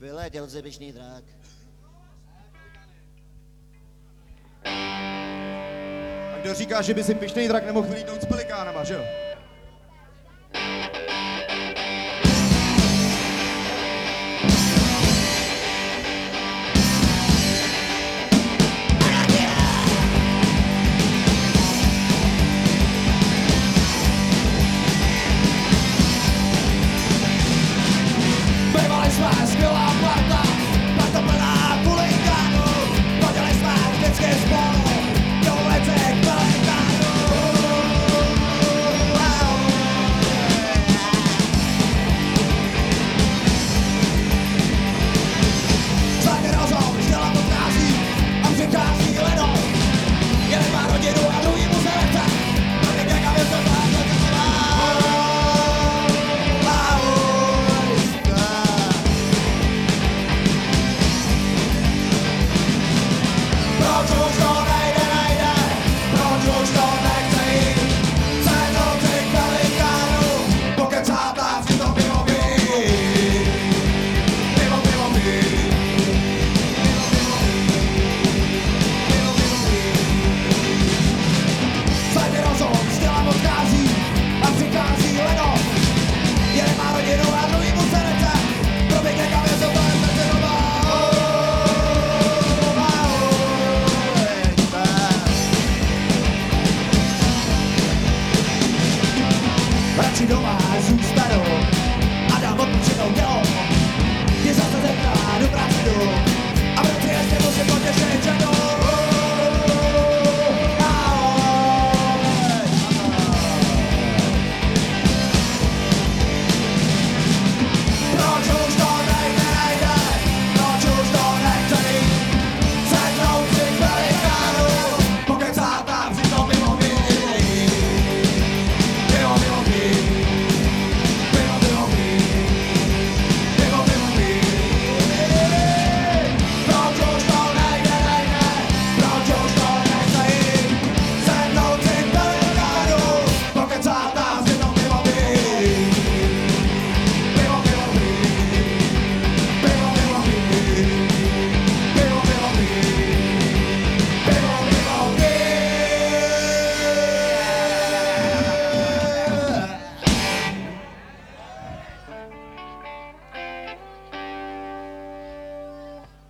Vyletěl si pišný drak. A kdo říká, že by si pišnej drak nemohl vylítnout s pelikánama, že jo? radši doma zůstanu a dám odpočinou tělo